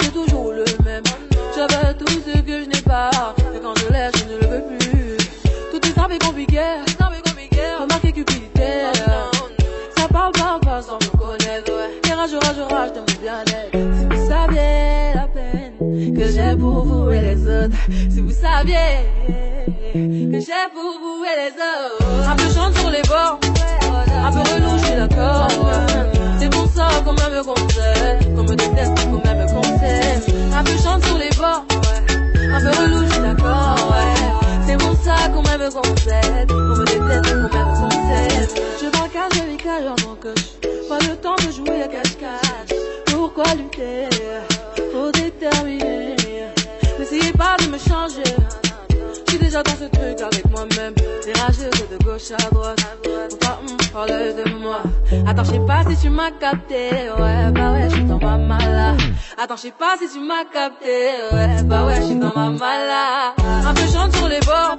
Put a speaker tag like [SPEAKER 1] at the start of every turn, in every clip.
[SPEAKER 1] c'est toujours le même. J'avais tout ce que je n'ai pas, et quand je l'ai, je ne le veux plus. Tout est simple et compliqué, remarquez cupidité. Ça parle, parle, parle sans me connaître, ouais. Et rage, rage, rage de mon bien-être. Si vous saviez la peine que j'ai pour vous et les autres, si vous saviez que j'ai pour vous et les autres. Un peu chante sur les bords, un peu relou, je suis d'accord. C'est pour ça qu'on me conseille, qu'on me déteste un peu relou, je d'accord, ouais. C'est pour ça qu'on m'aime comme ça, qu'on me déteste, qu'on m'aime comme ça. Je braquage avec cage mon coche, pas le temps de jouer à cache-cache. Pourquoi lutter? Faut déterminer. N'essayez pas de me changer. Je suis déjà dans ce truc avec moi-même. Déragé gauche à droite. De moi. Attends, je sais pas si tu m'as capté. Ouais, bah ouais, je suis dans ma mala. Attends, je sais pas si tu m'as capté. Ouais, bah ouais, je suis dans ma mala. Un peu chante sur les bords.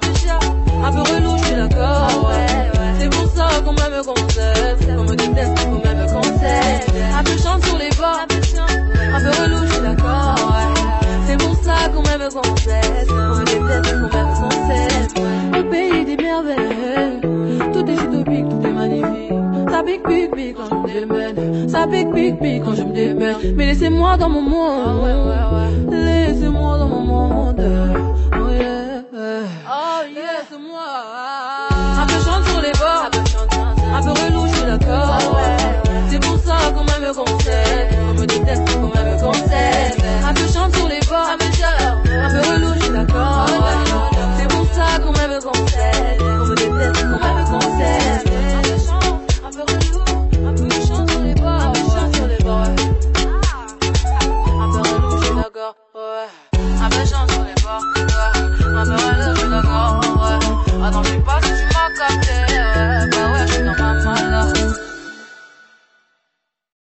[SPEAKER 1] Pique, pique, pique quand je me démène. Ça pique, pique, pique quand je me démène. Mais laissez-moi dans mon monde. Laissez-moi dans mon monde.